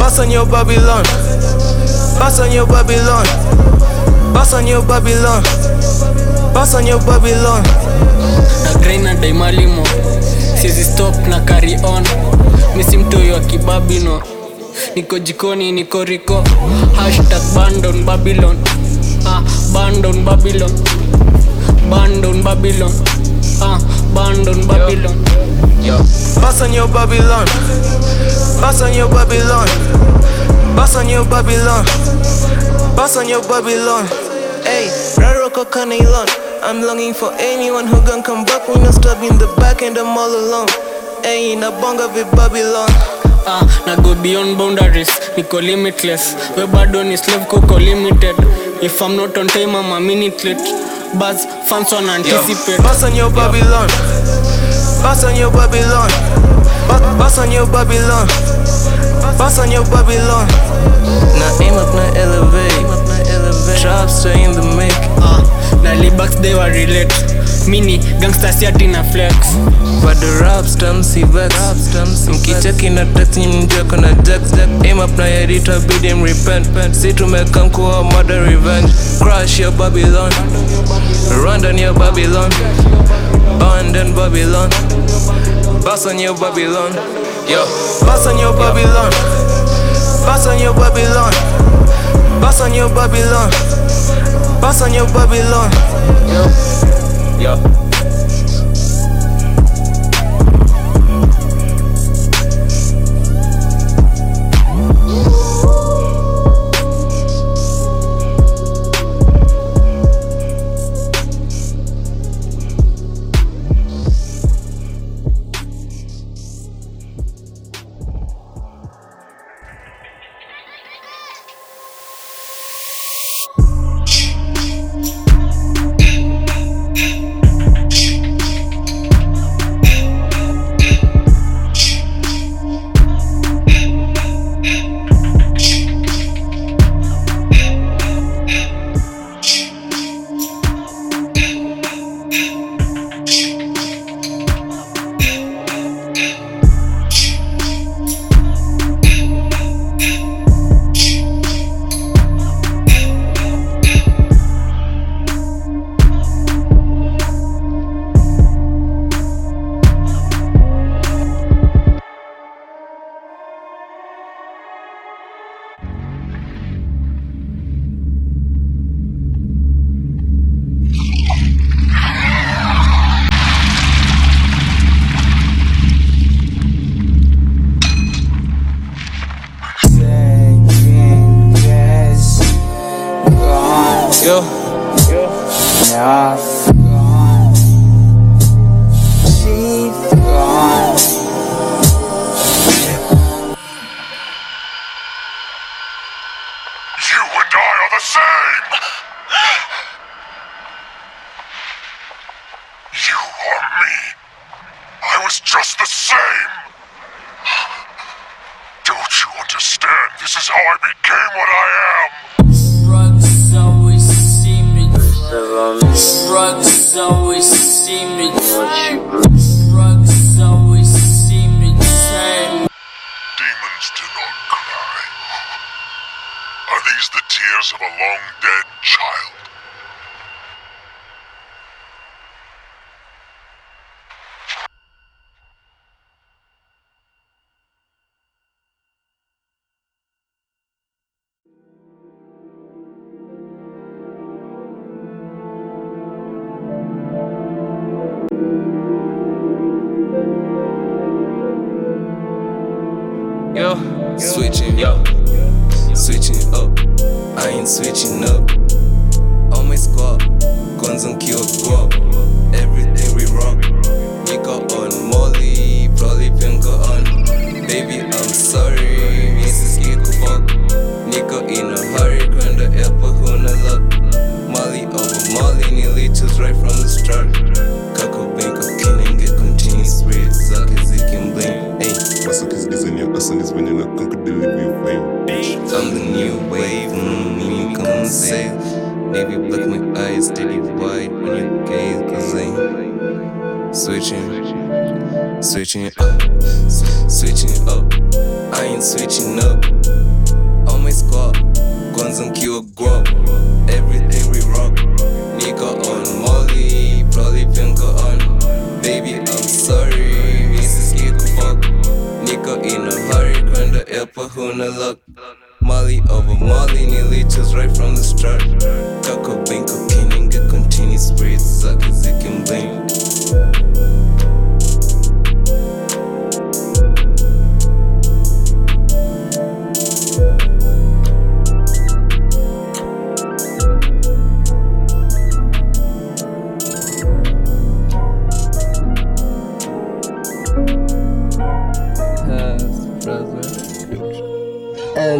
Boss on your Babylon. Boss on your Babylon. Boss on your Babylon. Boss on your Babylon. na grind na daimalimo siezi stop na carry on misi mtoyo wa kibabino niko jikoni niko riko hashtag bandon babylon ah, bandon babylon bandon babylon ah, bandon babylon Yo. Yo. Boss on your Babylon. Boss on your Babylon. Boss on your Babylon. Boss on your Babylon. Hey, Raro Cocanelon. I'm longing for anyone who can come back when I stab in the back and I'm all alone. Hey, in a bonga with Babylon. ah, na go beyond boundaries niko limitless we bado ni slave kuko limited if i'm not on time i'm a minute late buzz fans wana anticipate Boss on your Babylon. Boss on your Babylon. Bo- Boss on your Babylon. Boss on your Babylon. Now aim up, now elevate. Trap are in the make. Uh, na libax they were relate mini gangsta siati na flex. But the rap stum si vex. Mkicheki na text mjoko na jax aim up na edita bid him repent. Si tumekam kuwa mother revenge. Crash your babylon. Run down your babylon. Abandon babylon. Bounce on your babylon yo. Boss on your babylon. Boss on your babylon. Boss on your babylon. Boss on your babylon. Yo yo. Yo You are me. I was just the same. Don't you understand? This is how I became what I am. Drugs always see me. Drugs always see me. Drugs always see me the same. Demons do not cry. Are these the tears of a long dead child? Yo, switching, yo, switching up. I ain't switching up. On my squad, guns and kill guap. Everything we rock. Nigga on Navy black, my eyes steady wide when you gaze, cause I switching. Switching up, switching up. I ain't switching up. On my squad, guns and kill guap. Everything we rock. Nigga on Molly, probably pinka on. Baby, I'm sorry, Mrs. Giko fuck. Nigga in a hurry, kwenda epa huna luck. Molly over Molly, nearly just right from the start. Kako binko kininga continue spread, suck as it can blink.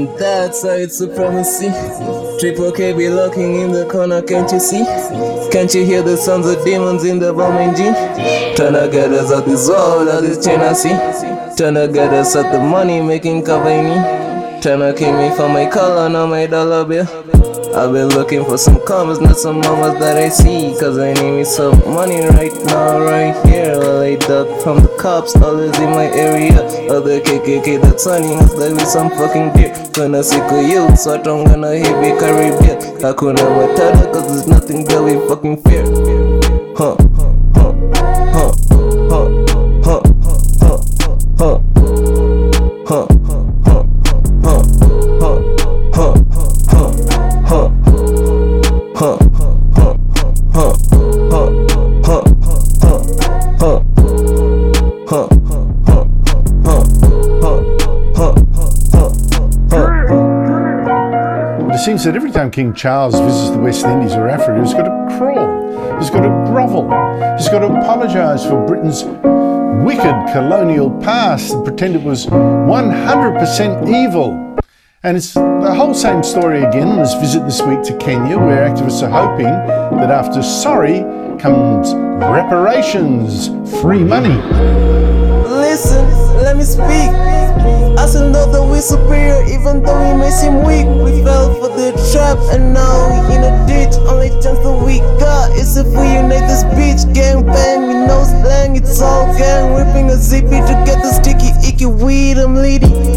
And that's how it's supremacy. Triple K be lurking in the corner, can't you see? Can't you hear the sounds of demons in the bombing gene? Tryna get us out this world, out this China sea. Tryna get us out the money making Cavani. Tryna keep me from my color, not my dollar bill. I've been looking for some commas, not some mamas that I see. Cause I need me some money right now, right here. While I duck from the cops, always in my area. Other KKK that's sunny, must like me some fucking deer. Gonna of you, so I'm gonna hit me Caribbean. Hakuna Matata, cause there's nothing that we fucking fear. Huh, seems that every time King Charles visits the West Indies or Africa, he's got to crawl, he's got to grovel, he's got to apologise for Britain's wicked colonial past and pretend it was 100% evil. And it's the whole same story again on his visit this week to Kenya, where activists are hoping that after sorry comes reparations, free money. Listen, let me speak. Still know that we're superior, even though we may seem weak. We fell for the trap, and now we in a ditch. Only chance that we got is if we unite this bitch. Gang bang, we know slang, it's all gang. Ripping a zippy to get the sticky, icky weed I'm leading.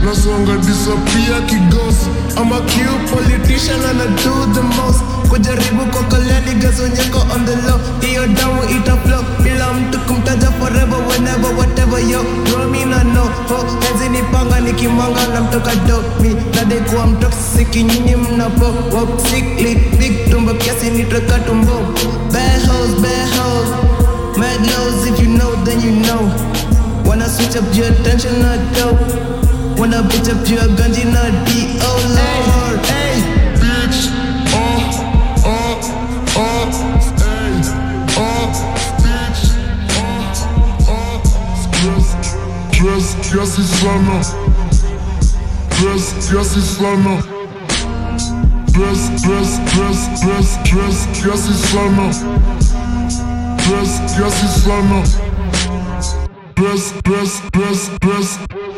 Bitch nasonga disappear kigosi ama cute politician ana do the most. Kujaribu kwa kaleni gazonyeko on the low. Hiyo damu ita flow. Bila mtu kumtaja forever whenever whatever yo. Romi na no ho. Hezi nipanga nikimwanga na mtoka do mi nade kuwa mtoksiki nyinyi mnapo walk sickly big tumbo kiasi nitoka tumbo. Bad hoes bad hoes. Mad lows if you know then you know. Wanna switch up your attention bunch pure Gunji, no D, oh lord. Hey, hey. bitch, oh, oh, oh, oh, bitch, oh, oh. Dress, dress, dress is runner. Dress, dress is runner. Dress, dress, dress, dress, dress, dress is runner. Dress, dress is runner. Dress, dress, dress, dress. dress.